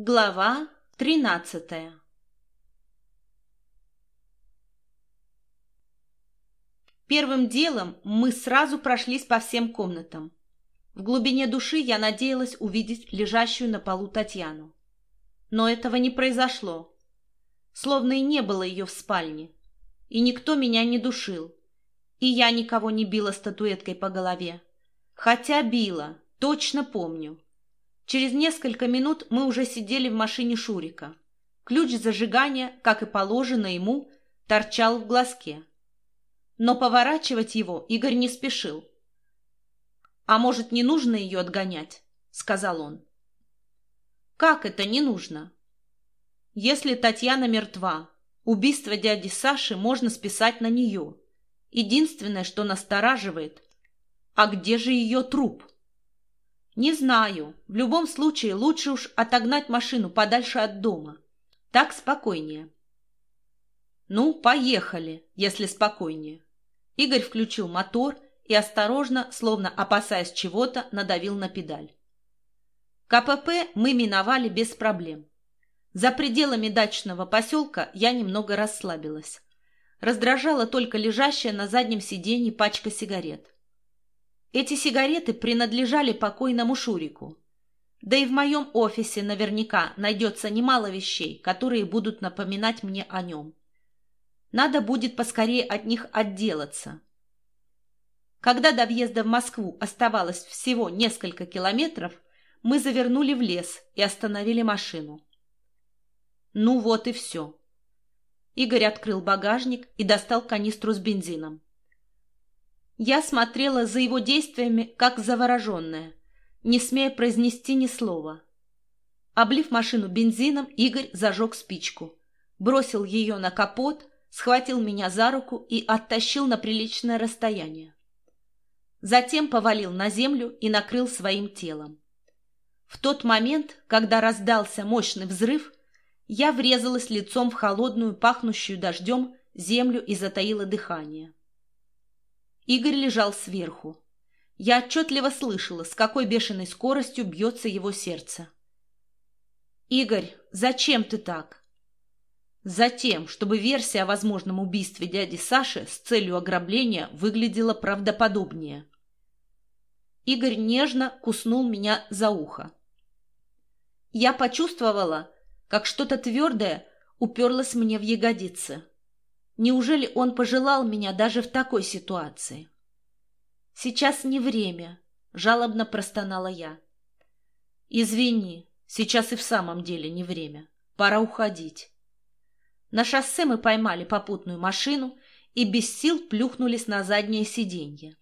Глава тринадцатая Первым делом мы сразу прошлись по всем комнатам. В глубине души я надеялась увидеть лежащую на полу Татьяну. Но этого не произошло. Словно и не было ее в спальне. И никто меня не душил. И я никого не била статуэткой по голове. Хотя била, точно помню. Через несколько минут мы уже сидели в машине Шурика. Ключ зажигания, как и положено ему, торчал в глазке. Но поворачивать его Игорь не спешил. «А может, не нужно ее отгонять?» — сказал он. «Как это не нужно?» «Если Татьяна мертва, убийство дяди Саши можно списать на нее. Единственное, что настораживает, а где же ее труп?» «Не знаю. В любом случае лучше уж отогнать машину подальше от дома. Так спокойнее». «Ну, поехали, если спокойнее». Игорь включил мотор и осторожно, словно опасаясь чего-то, надавил на педаль. КПП мы миновали без проблем. За пределами дачного поселка я немного расслабилась. Раздражала только лежащая на заднем сиденье пачка сигарет. Эти сигареты принадлежали покойному Шурику. Да и в моем офисе наверняка найдется немало вещей, которые будут напоминать мне о нем. Надо будет поскорее от них отделаться. Когда до въезда в Москву оставалось всего несколько километров, мы завернули в лес и остановили машину. Ну вот и все. Игорь открыл багажник и достал канистру с бензином. Я смотрела за его действиями, как завороженная, не смея произнести ни слова. Облив машину бензином, Игорь зажег спичку, бросил ее на капот, схватил меня за руку и оттащил на приличное расстояние. Затем повалил на землю и накрыл своим телом. В тот момент, когда раздался мощный взрыв, я врезалась лицом в холодную, пахнущую дождем, землю и затаила дыхание. Игорь лежал сверху. Я отчетливо слышала, с какой бешеной скоростью бьется его сердце. «Игорь, зачем ты так?» Затем, чтобы версия о возможном убийстве дяди Саши с целью ограбления выглядела правдоподобнее. Игорь нежно куснул меня за ухо. Я почувствовала, как что-то твердое уперлось мне в ягодицы. Неужели он пожелал меня даже в такой ситуации? Сейчас не время, жалобно простонала я. Извини, сейчас и в самом деле не время. Пора уходить. На шоссе мы поймали попутную машину и без сил плюхнулись на заднее сиденье.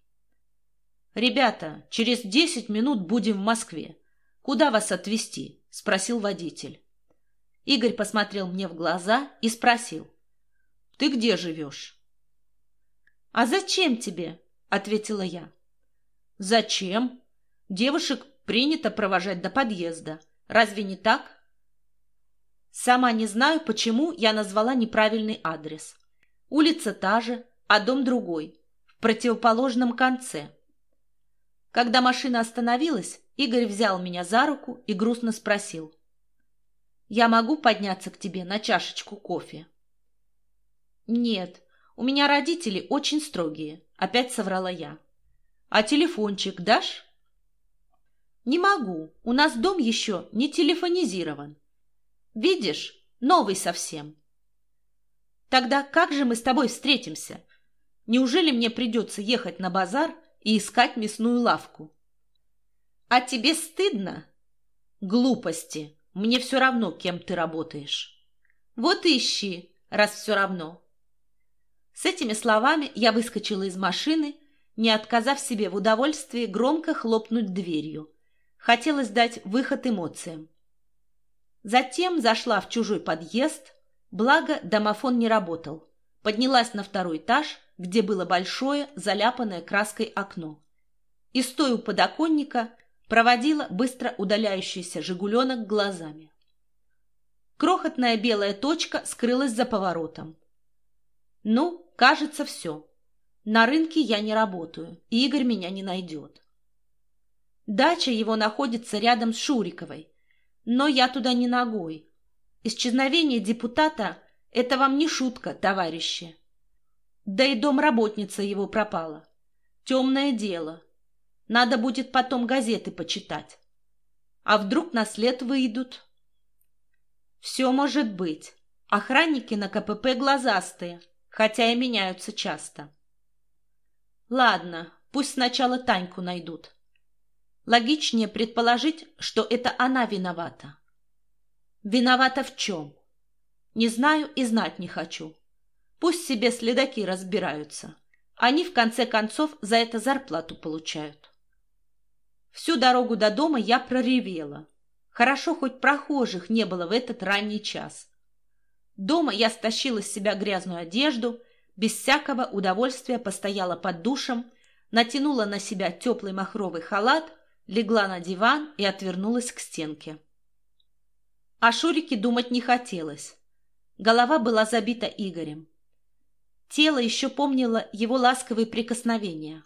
«Ребята, через десять минут будем в Москве. Куда вас отвезти?» — спросил водитель. Игорь посмотрел мне в глаза и спросил. Ты где живешь? — А зачем тебе? — ответила я. — Зачем? Девушек принято провожать до подъезда. Разве не так? Сама не знаю, почему я назвала неправильный адрес. Улица та же, а дом другой, в противоположном конце. Когда машина остановилась, Игорь взял меня за руку и грустно спросил. «Я могу подняться к тебе на чашечку кофе?» «Нет, у меня родители очень строгие», — опять соврала я. «А телефончик дашь?» «Не могу. У нас дом еще не телефонизирован. Видишь, новый совсем». «Тогда как же мы с тобой встретимся? Неужели мне придется ехать на базар и искать мясную лавку?» «А тебе стыдно?» «Глупости. Мне все равно, кем ты работаешь». «Вот ищи, раз все равно». С этими словами я выскочила из машины, не отказав себе в удовольствии громко хлопнуть дверью. Хотелось дать выход эмоциям. Затем зашла в чужой подъезд, благо домофон не работал. Поднялась на второй этаж, где было большое, заляпанное краской окно. И, стоя у подоконника, проводила быстро удаляющийся «Жигуленок» глазами. Крохотная белая точка скрылась за поворотом. Ну, Кажется, все. На рынке я не работаю, Игорь меня не найдет. Дача его находится рядом с Шуриковой, Но я туда не ногой. Исчезновение депутата — это вам не шутка, товарищи. Да и домработница его пропала. Темное дело. Надо будет потом газеты почитать. А вдруг на след выйдут? Все может быть. Охранники на КПП глазастые, хотя и меняются часто. Ладно, пусть сначала Таньку найдут. Логичнее предположить, что это она виновата. Виновата в чем? Не знаю и знать не хочу. Пусть себе следаки разбираются. Они, в конце концов, за это зарплату получают. Всю дорогу до дома я проревела. Хорошо, хоть прохожих не было в этот ранний час. Дома я стащила с себя грязную одежду, без всякого удовольствия постояла под душем, натянула на себя теплый махровый халат, легла на диван и отвернулась к стенке. О Шурике думать не хотелось. Голова была забита Игорем. Тело еще помнило его ласковые прикосновения.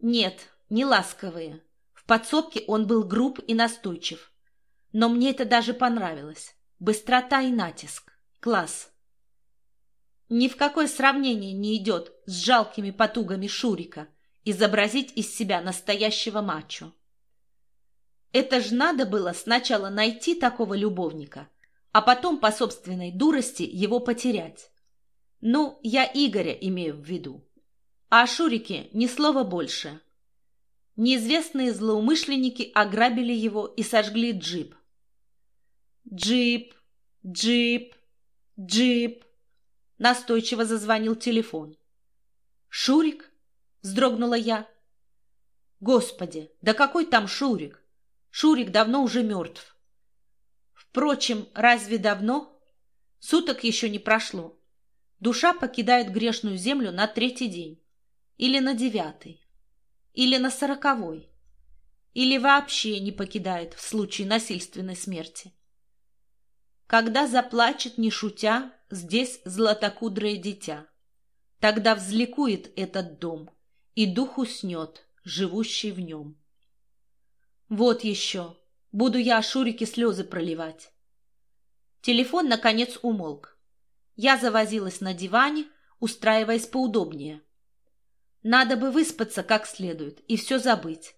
Нет, не ласковые. В подсобке он был груб и настойчив. Но мне это даже понравилось. Быстрота и натиск. Класс. Ни в какое сравнение не идет с жалкими потугами Шурика изобразить из себя настоящего мачо. Это ж надо было сначала найти такого любовника, а потом по собственной дурости его потерять. Ну, я Игоря имею в виду. А о Шурике ни слова больше. Неизвестные злоумышленники ограбили его и сожгли джип. Джип, джип, «Джип!» — настойчиво зазвонил телефон. «Шурик?» — вздрогнула я. «Господи, да какой там Шурик? Шурик давно уже мертв». Впрочем, разве давно? Суток еще не прошло. Душа покидает грешную землю на третий день. Или на девятый. Или на сороковой. Или вообще не покидает в случае насильственной смерти. Когда заплачет, не шутя, здесь златокудрое дитя. Тогда взликует этот дом, и дух уснет, живущий в нем. Вот еще, буду я о Шурике слезы проливать. Телефон, наконец, умолк. Я завозилась на диване, устраиваясь поудобнее. Надо бы выспаться как следует и все забыть.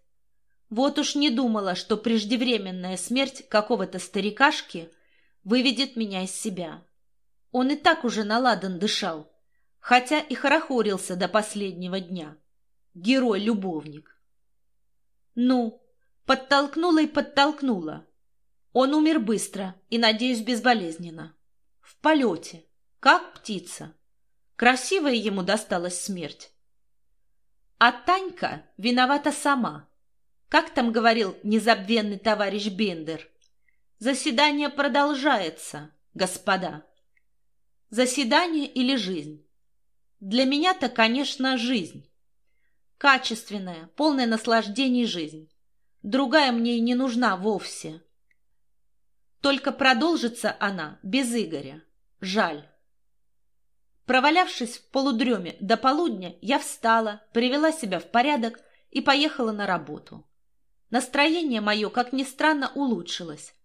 Вот уж не думала, что преждевременная смерть какого-то старикашки — выведет меня из себя. Он и так уже наладан дышал, хотя и хорохорился до последнего дня. Герой-любовник. Ну, подтолкнула и подтолкнула. Он умер быстро и, надеюсь, безболезненно. В полете, как птица. Красивая ему досталась смерть. А Танька виновата сама. Как там говорил незабвенный товарищ Бендер – Заседание продолжается, господа. Заседание или жизнь? Для меня-то, конечно, жизнь. Качественная, полная наслаждений жизнь. Другая мне и не нужна вовсе. Только продолжится она без Игоря. Жаль. Провалявшись в полудреме до полудня, я встала, привела себя в порядок и поехала на работу. Настроение мое, как ни странно, улучшилось.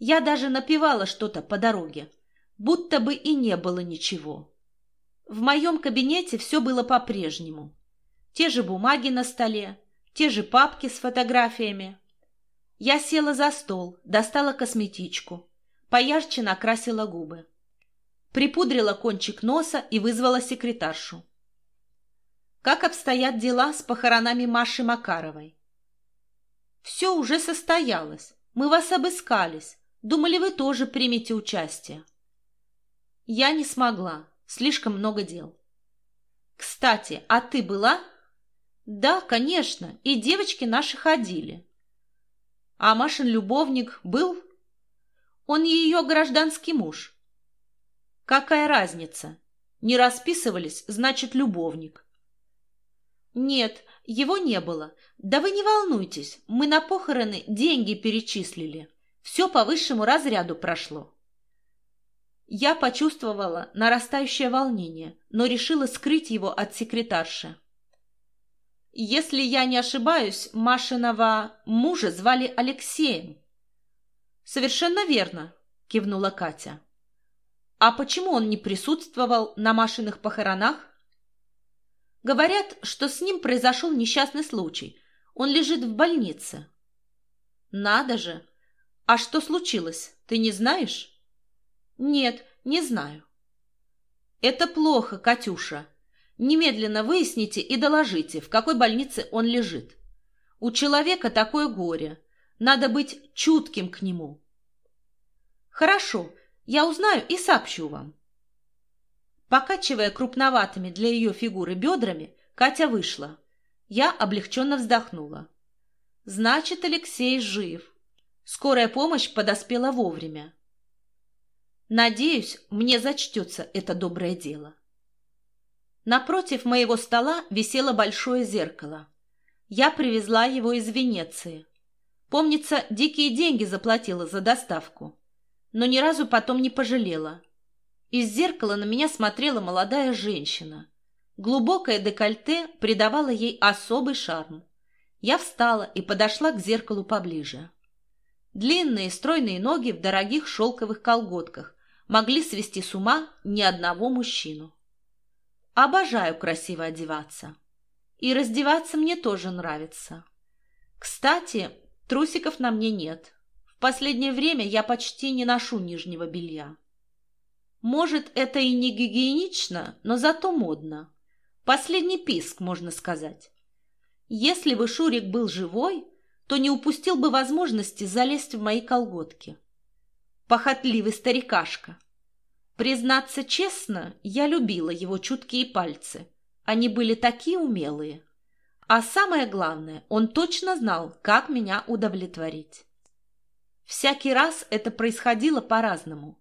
Я даже напевала что-то по дороге, будто бы и не было ничего. В моем кабинете все было по-прежнему. Те же бумаги на столе, те же папки с фотографиями. Я села за стол, достала косметичку, поярче накрасила губы. Припудрила кончик носа и вызвала секретаршу. Как обстоят дела с похоронами Маши Макаровой? Все уже состоялось. Мы вас обыскались. Думали, вы тоже примете участие. Я не смогла. Слишком много дел. Кстати, а ты была? Да, конечно, и девочки наши ходили. А Машин любовник был? Он ее гражданский муж. Какая разница? Не расписывались, значит, любовник. Нет, его не было. Да вы не волнуйтесь, мы на похороны деньги перечислили. Все по высшему разряду прошло. Я почувствовала нарастающее волнение, но решила скрыть его от секретарши. Если я не ошибаюсь, Машиного мужа звали Алексеем. Совершенно верно, кивнула Катя. А почему он не присутствовал на Машиных похоронах? Говорят, что с ним произошел несчастный случай. Он лежит в больнице. Надо же! А что случилось, ты не знаешь? Нет, не знаю. Это плохо, Катюша. Немедленно выясните и доложите, в какой больнице он лежит. У человека такое горе. Надо быть чутким к нему. Хорошо, я узнаю и сообщу вам. Покачивая крупноватыми для ее фигуры бедрами, Катя вышла. Я облегченно вздохнула. Значит, Алексей жив. Скорая помощь подоспела вовремя. Надеюсь, мне зачтется это доброе дело. Напротив моего стола висело большое зеркало. Я привезла его из Венеции. Помнится, дикие деньги заплатила за доставку. Но ни разу потом не пожалела. Из зеркала на меня смотрела молодая женщина. Глубокое декольте придавало ей особый шарм. Я встала и подошла к зеркалу поближе. Длинные стройные ноги в дорогих шелковых колготках могли свести с ума ни одного мужчину. Обожаю красиво одеваться. И раздеваться мне тоже нравится. Кстати, трусиков на мне нет. В последнее время я почти не ношу нижнего белья. Может, это и не гигиенично, но зато модно. Последний писк, можно сказать. Если бы Шурик был живой, то не упустил бы возможности залезть в мои колготки. Похотливый старикашка. Признаться честно, я любила его чуткие пальцы. Они были такие умелые. А самое главное, он точно знал, как меня удовлетворить. Всякий раз это происходило по-разному.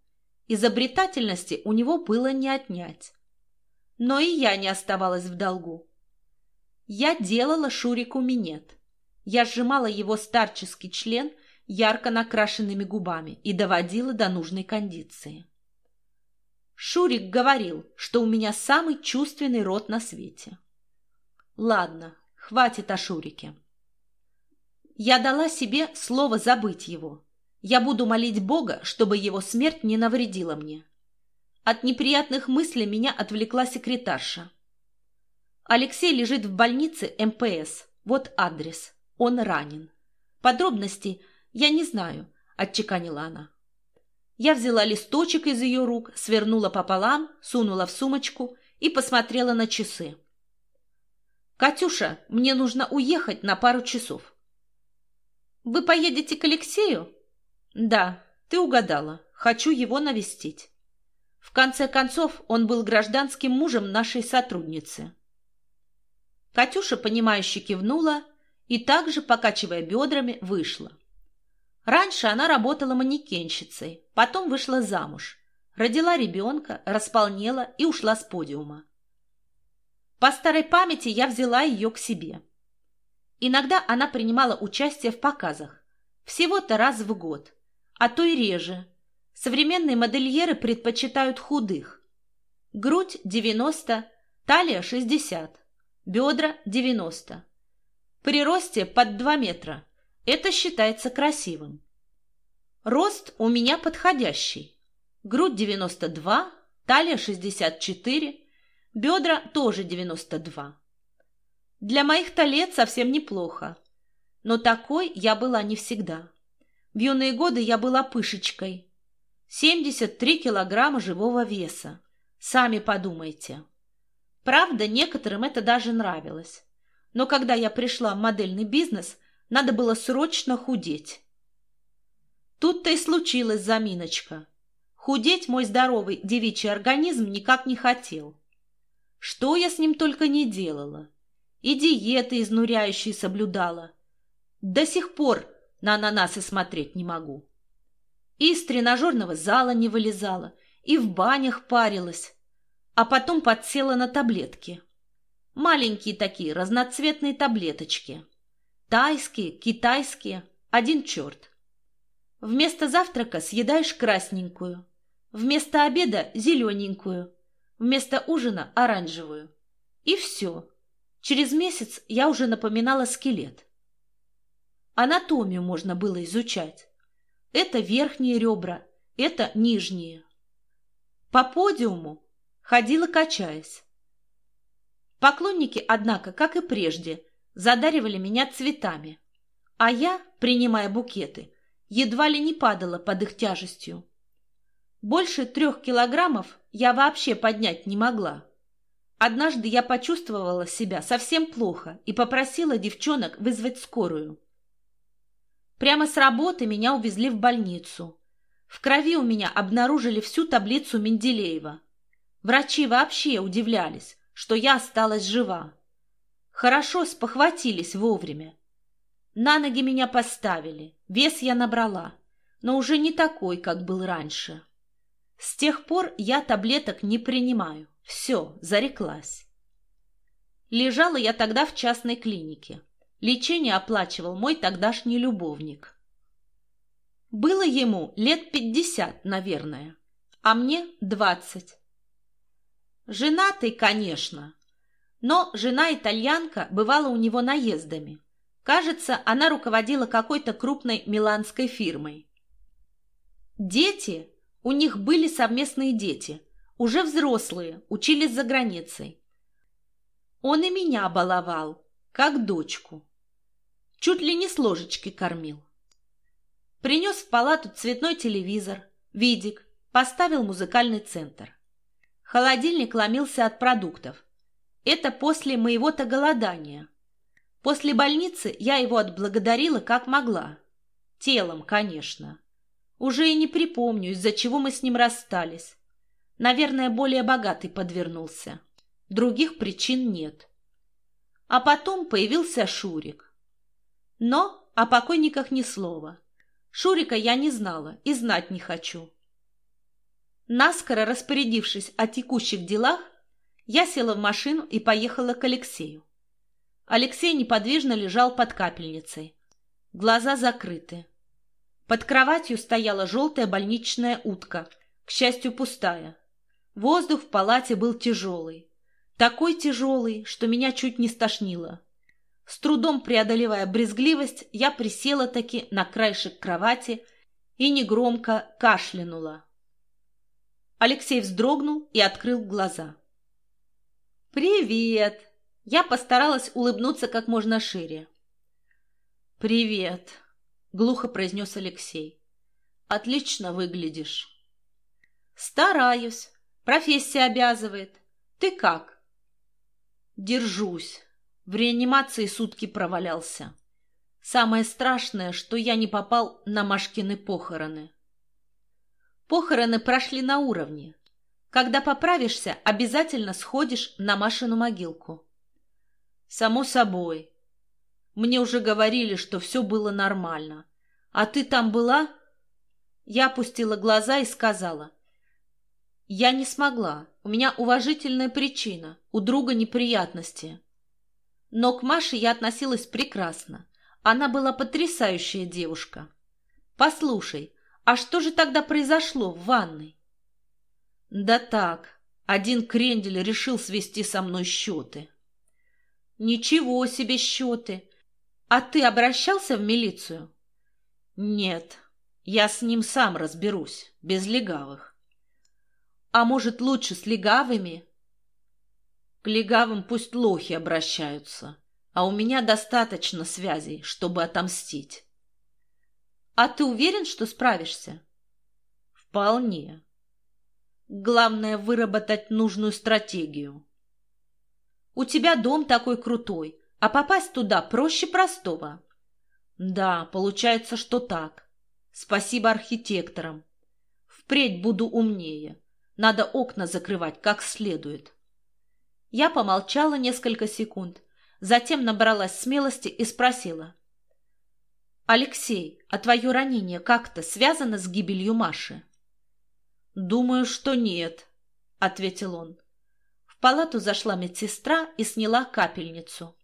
Изобретательности у него было не отнять. Но и я не оставалась в долгу. Я делала Шурику минет. Я сжимала его старческий член ярко накрашенными губами и доводила до нужной кондиции. Шурик говорил, что у меня самый чувственный рот на свете. Ладно, хватит о Шурике. Я дала себе слово забыть его, я буду молить Бога, чтобы его смерть не навредила мне. От неприятных мыслей меня отвлекла секретарша. Алексей лежит в больнице МПС. Вот адрес. Он ранен. Подробности я не знаю, отчеканила она. Я взяла листочек из ее рук, свернула пополам, сунула в сумочку и посмотрела на часы. «Катюша, мне нужно уехать на пару часов». «Вы поедете к Алексею?» Да, ты угадала. Хочу его навестить. В конце концов, он был гражданским мужем нашей сотрудницы. Катюша, понимающе кивнула и также, покачивая бедрами, вышла. Раньше она работала манекенщицей, потом вышла замуж, родила ребенка, располнела и ушла с подиума. По старой памяти я взяла ее к себе. Иногда она принимала участие в показах, всего-то раз в год – а то и реже. Современные модельеры предпочитают худых. Грудь 90, талия 60, бедра 90. При росте под 2 метра. Это считается красивым. Рост у меня подходящий. Грудь 92, талия 64, бедра тоже 92. Для моих талет совсем неплохо. Но такой я была не всегда. В юные годы я была пышечкой. 73 килограмма живого веса. Сами подумайте. Правда, некоторым это даже нравилось. Но когда я пришла в модельный бизнес, надо было срочно худеть. Тут-то и случилась заминочка. Худеть мой здоровый девичий организм никак не хотел. Что я с ним только не делала. И диеты изнуряющие соблюдала. До сих пор на ананасы смотреть не могу. И из тренажерного зала не вылезала, и в банях парилась, а потом подсела на таблетки. Маленькие такие разноцветные таблеточки. Тайские, китайские, один черт. Вместо завтрака съедаешь красненькую, вместо обеда зелененькую, вместо ужина оранжевую. И все. Через месяц я уже напоминала скелет. Анатомию можно было изучать. Это верхние ребра, это нижние. По подиуму ходила качаясь. Поклонники, однако, как и прежде, задаривали меня цветами, а я, принимая букеты, едва ли не падала под их тяжестью. Больше трех килограммов я вообще поднять не могла. Однажды я почувствовала себя совсем плохо и попросила девчонок вызвать скорую. Прямо с работы меня увезли в больницу. В крови у меня обнаружили всю таблицу Менделеева. Врачи вообще удивлялись, что я осталась жива. Хорошо спохватились вовремя. На ноги меня поставили, вес я набрала, но уже не такой, как был раньше. С тех пор я таблеток не принимаю. Все, зареклась. Лежала я тогда в частной клинике. Лечение оплачивал мой тогдашний любовник. Было ему лет пятьдесят, наверное, а мне двадцать. Женатый, конечно, но жена-итальянка бывала у него наездами. Кажется, она руководила какой-то крупной миланской фирмой. Дети, у них были совместные дети – уже взрослые, учились за границей. Он и меня баловал, как дочку. Чуть ли не с ложечки кормил. Принес в палату цветной телевизор, видик, поставил музыкальный центр. Холодильник ломился от продуктов. Это после моего-то голодания. После больницы я его отблагодарила как могла. Телом, конечно. Уже и не припомню, из-за чего мы с ним расстались. Наверное, более богатый подвернулся. Других причин нет. А потом появился Шурик. Но о покойниках ни слова. Шурика я не знала и знать не хочу. Наскоро распорядившись о текущих делах, я села в машину и поехала к Алексею. Алексей неподвижно лежал под капельницей. Глаза закрыты. Под кроватью стояла желтая больничная утка, к счастью, пустая. Воздух в палате был тяжелый. Такой тяжелый, что меня чуть не стошнило. С трудом преодолевая брезгливость, я присела таки на краешек кровати и негромко кашлянула. Алексей вздрогнул и открыл глаза. «Привет!» Я постаралась улыбнуться как можно шире. «Привет!» — глухо произнес Алексей. «Отлично выглядишь». «Стараюсь», Профессия обязывает. Ты как? Держусь. В реанимации сутки провалялся. Самое страшное, что я не попал на Машкины похороны. Похороны прошли на уровне. Когда поправишься, обязательно сходишь на Машину могилку. Само собой. Мне уже говорили, что все было нормально. А ты там была? Я опустила глаза и сказала. Я не смогла. У меня уважительная причина. У друга неприятности. Но к Маше я относилась прекрасно. Она была потрясающая девушка. Послушай, а что же тогда произошло в ванной? Да так, один крендель решил свести со мной счеты. Ничего себе счеты! А ты обращался в милицию? Нет, я с ним сам разберусь, без легавых. А может, лучше с легавыми? К легавым пусть лохи обращаются, а у меня достаточно связей, чтобы отомстить. А ты уверен, что справишься? Вполне. Главное — выработать нужную стратегию. У тебя дом такой крутой, а попасть туда проще простого. Да, получается, что так. Спасибо архитекторам. Впредь буду умнее. Надо окна закрывать как следует. Я помолчала несколько секунд, затем набралась смелости и спросила. «Алексей, а твое ранение как-то связано с гибелью Маши?» «Думаю, что нет», — ответил он. В палату зашла медсестра и сняла капельницу.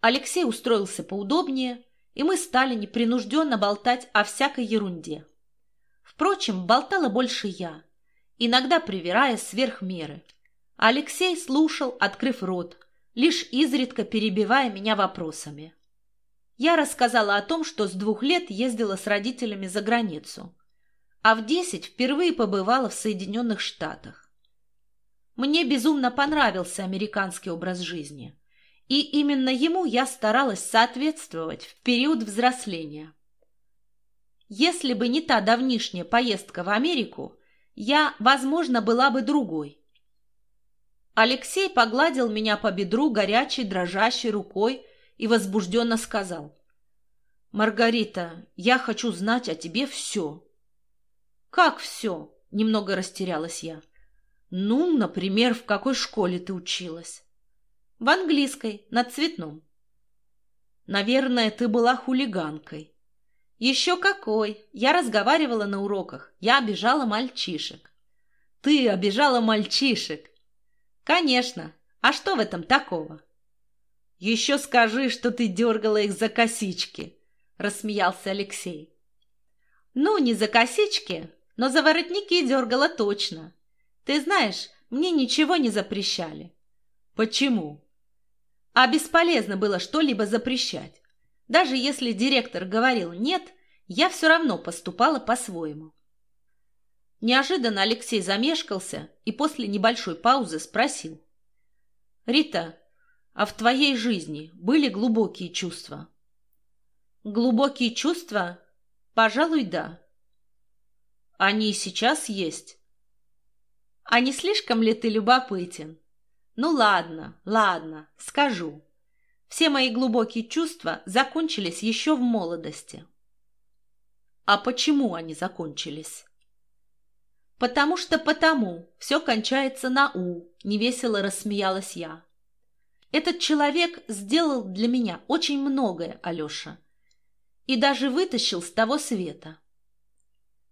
Алексей устроился поудобнее, и мы стали непринужденно болтать о всякой ерунде. Впрочем, болтала больше я иногда привирая сверх меры. Алексей слушал, открыв рот, лишь изредка перебивая меня вопросами. Я рассказала о том, что с двух лет ездила с родителями за границу, а в десять впервые побывала в Соединенных Штатах. Мне безумно понравился американский образ жизни, и именно ему я старалась соответствовать в период взросления. Если бы не та давнишняя поездка в Америку, я, возможно, была бы другой. Алексей погладил меня по бедру горячей, дрожащей рукой и возбужденно сказал. «Маргарита, я хочу знать о тебе все». «Как все?» — немного растерялась я. «Ну, например, в какой школе ты училась?» «В английской, на цветном». «Наверное, ты была хулиганкой». «Еще какой! Я разговаривала на уроках. Я обижала мальчишек». «Ты обижала мальчишек?» «Конечно. А что в этом такого?» «Еще скажи, что ты дергала их за косички», — рассмеялся Алексей. «Ну, не за косички, но за воротники дергала точно. Ты знаешь, мне ничего не запрещали». «Почему?» «А бесполезно было что-либо запрещать. Даже если директор говорил «нет», я все равно поступала по-своему. Неожиданно Алексей замешкался и после небольшой паузы спросил. «Рита, а в твоей жизни были глубокие чувства?» «Глубокие чувства? Пожалуй, да». «Они и сейчас есть?» «А не слишком ли ты любопытен?» «Ну ладно, ладно, скажу. Все мои глубокие чувства закончились еще в молодости. А почему они закончились? Потому что потому. Все кончается на «у», — невесело рассмеялась я. Этот человек сделал для меня очень многое, Алеша. И даже вытащил с того света.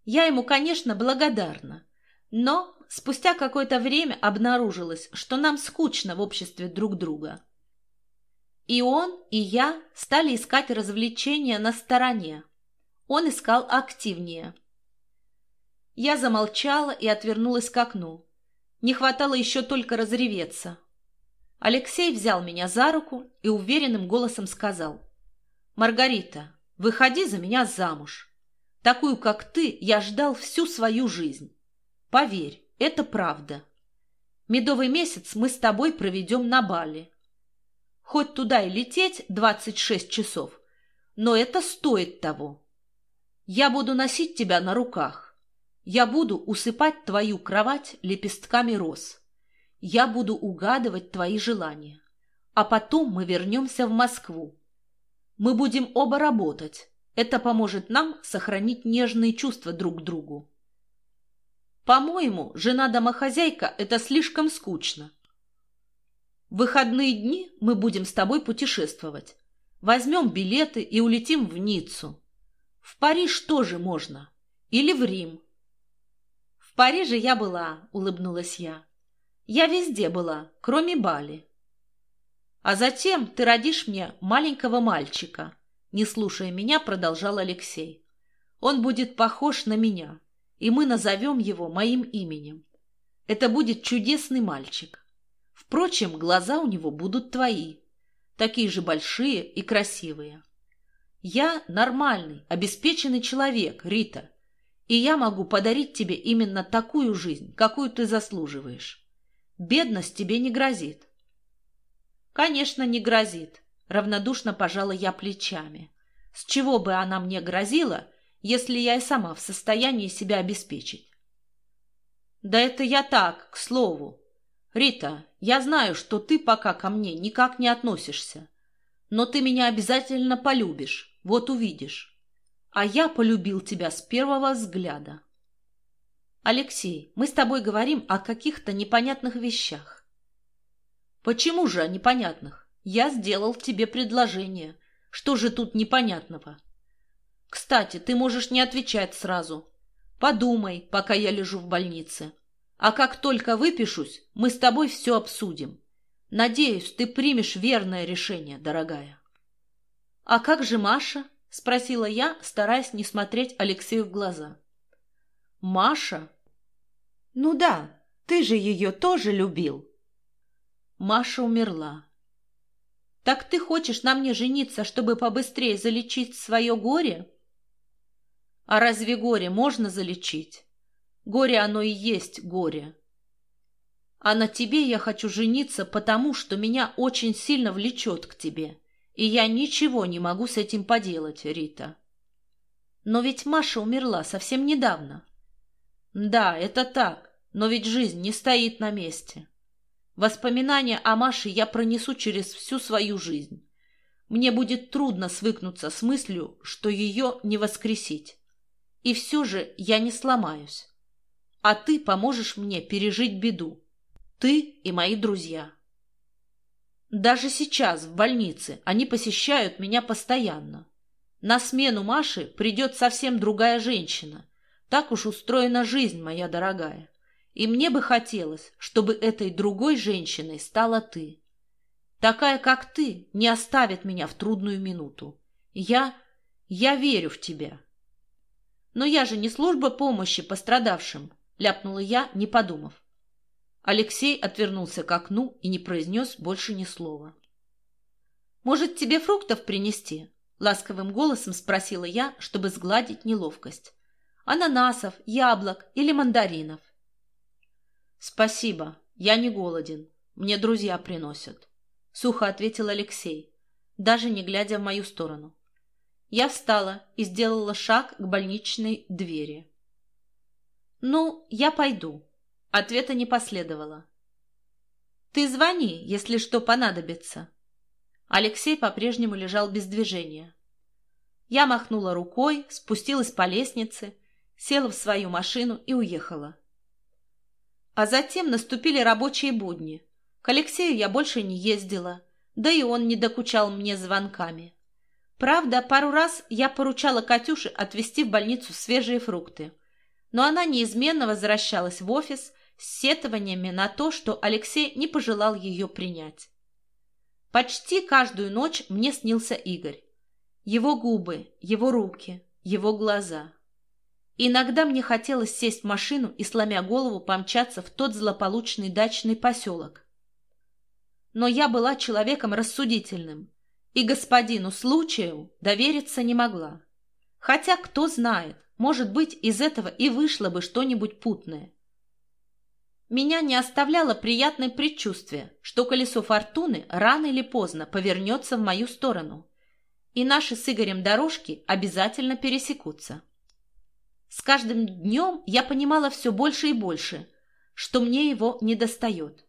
Я ему, конечно, благодарна. Но спустя какое-то время обнаружилось, что нам скучно в обществе друг друга. И он, и я стали искать развлечения на стороне. Он искал активнее. Я замолчала и отвернулась к окну. Не хватало еще только разреветься. Алексей взял меня за руку и уверенным голосом сказал. «Маргарита, выходи за меня замуж. Такую, как ты, я ждал всю свою жизнь. Поверь, это правда. Медовый месяц мы с тобой проведем на Бали. Хоть туда и лететь 26 часов, но это стоит того. Я буду носить тебя на руках. Я буду усыпать твою кровать лепестками роз. Я буду угадывать твои желания. А потом мы вернемся в Москву. Мы будем оба работать. Это поможет нам сохранить нежные чувства друг к другу. По-моему, жена-домохозяйка – это слишком скучно. В выходные дни мы будем с тобой путешествовать. Возьмем билеты и улетим в Ниццу. В Париж тоже можно. Или в Рим. В Париже я была, улыбнулась я. Я везде была, кроме Бали. А затем ты родишь мне маленького мальчика. Не слушая меня, продолжал Алексей. Он будет похож на меня, и мы назовем его моим именем. Это будет чудесный мальчик. Впрочем, глаза у него будут твои, такие же большие и красивые. Я нормальный, обеспеченный человек, Рита, и я могу подарить тебе именно такую жизнь, какую ты заслуживаешь. Бедность тебе не грозит. Конечно, не грозит, равнодушно пожала я плечами. С чего бы она мне грозила, если я и сама в состоянии себя обеспечить? Да это я так, к слову, «Рита, я знаю, что ты пока ко мне никак не относишься, но ты меня обязательно полюбишь, вот увидишь. А я полюбил тебя с первого взгляда». «Алексей, мы с тобой говорим о каких-то непонятных вещах». «Почему же о непонятных? Я сделал тебе предложение. Что же тут непонятного?» «Кстати, ты можешь не отвечать сразу. Подумай, пока я лежу в больнице». А как только выпишусь, мы с тобой все обсудим. Надеюсь, ты примешь верное решение, дорогая. — А как же Маша? — спросила я, стараясь не смотреть Алексею в глаза. — Маша? — Ну да, ты же ее тоже любил. Маша умерла. Так ты хочешь на мне жениться, чтобы побыстрее залечить свое горе? А разве горе можно залечить? Горе оно и есть горе. А на тебе я хочу жениться, потому что меня очень сильно влечет к тебе, и я ничего не могу с этим поделать, Рита. Но ведь Маша умерла совсем недавно. Да, это так, но ведь жизнь не стоит на месте. Воспоминания о Маше я пронесу через всю свою жизнь. Мне будет трудно свыкнуться с мыслью, что ее не воскресить. И все же я не сломаюсь. А ты поможешь мне пережить беду. Ты и мои друзья. Даже сейчас в больнице они посещают меня постоянно. На смену Маше придет совсем другая женщина. Так уж устроена жизнь, моя дорогая. И мне бы хотелось, чтобы этой другой женщиной стала ты. Такая, как ты, не оставит меня в трудную минуту. Я... я верю в тебя. Но я же не служба помощи пострадавшим, ляпнула я, не подумав. Алексей отвернулся к окну и не произнес больше ни слова. «Может, тебе фруктов принести?» — ласковым голосом спросила я, чтобы сгладить неловкость. «Ананасов, яблок или мандаринов?» «Спасибо, я не голоден. Мне друзья приносят», — сухо ответил Алексей, даже не глядя в мою сторону. Я встала и сделала шаг к больничной двери. «Ну, я пойду». Ответа не последовало. «Ты звони, если что понадобится». Алексей по-прежнему лежал без движения. Я махнула рукой, спустилась по лестнице, села в свою машину и уехала. А затем наступили рабочие будни. К Алексею я больше не ездила, да и он не докучал мне звонками. Правда, пару раз я поручала Катюше отвезти в больницу свежие фрукты. Но она неизменно возвращалась в офис с сетованиями на то, что Алексей не пожелал ее принять. Почти каждую ночь мне снился Игорь. Его губы, его руки, его глаза. Иногда мне хотелось сесть в машину и, сломя голову, помчаться в тот злополучный дачный поселок. Но я была человеком рассудительным, и господину случаю довериться не могла. Хотя, кто знает, может быть, из этого и вышло бы что-нибудь путное. Меня не оставляло приятное предчувствие, что колесо фортуны рано или поздно повернется в мою сторону, и наши с Игорем дорожки обязательно пересекутся. С каждым днем я понимала все больше и больше, что мне его не достает.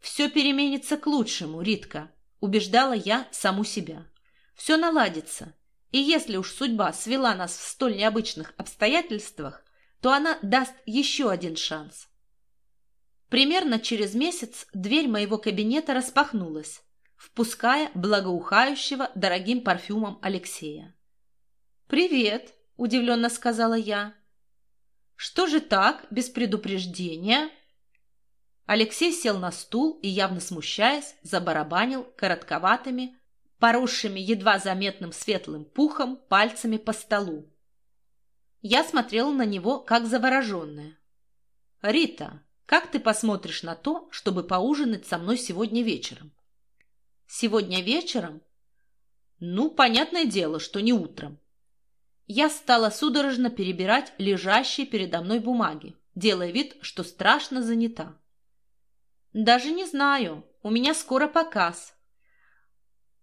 «Все переменится к лучшему, Ритка», — убеждала я саму себя. «Все наладится, и если уж судьба свела нас в столь необычных обстоятельствах, то она даст еще один шанс». Примерно через месяц дверь моего кабинета распахнулась, впуская благоухающего дорогим парфюмом Алексея. «Привет!» — удивленно сказала я. «Что же так, без предупреждения?» Алексей сел на стул и, явно смущаясь, забарабанил коротковатыми, поросшими едва заметным светлым пухом пальцами по столу. Я смотрела на него, как завороженная. «Рита, как ты посмотришь на то, чтобы поужинать со мной сегодня вечером?» «Сегодня вечером?» «Ну, понятное дело, что не утром. Я стала судорожно перебирать лежащие передо мной бумаги, делая вид, что страшно занята. «Даже не знаю. У меня скоро показ».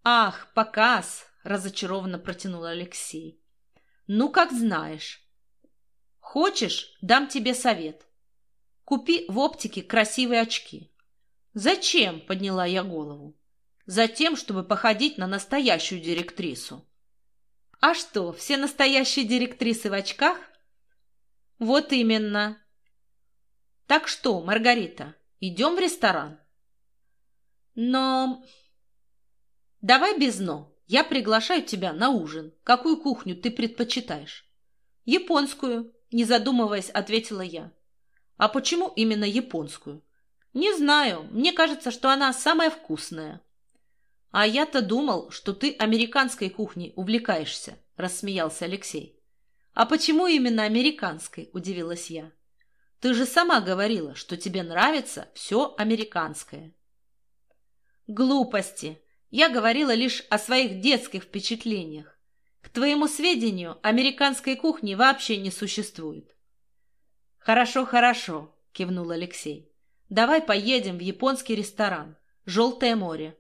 «Ах, показ!» — разочарованно протянул Алексей. «Ну, как знаешь. Хочешь, дам тебе совет. Купи в оптике красивые очки». «Зачем?» — подняла я голову. «Затем, чтобы походить на настоящую директрису». А что, все настоящие директрисы в очках? Вот именно. Так что, Маргарита, идем в ресторан? Но... Давай без «но». Я приглашаю тебя на ужин. Какую кухню ты предпочитаешь? Японскую, не задумываясь, ответила я. А почему именно японскую? Не знаю, мне кажется, что она самая вкусная. «А я-то думал, что ты американской кухней увлекаешься», — рассмеялся Алексей. «А почему именно американской?» — удивилась я. «Ты же сама говорила, что тебе нравится все американское». «Глупости! Я говорила лишь о своих детских впечатлениях. К твоему сведению, американской кухни вообще не существует. Хорошо, хорошо, кивнул Алексей. Давай поедем в японский ресторан. Желтое море.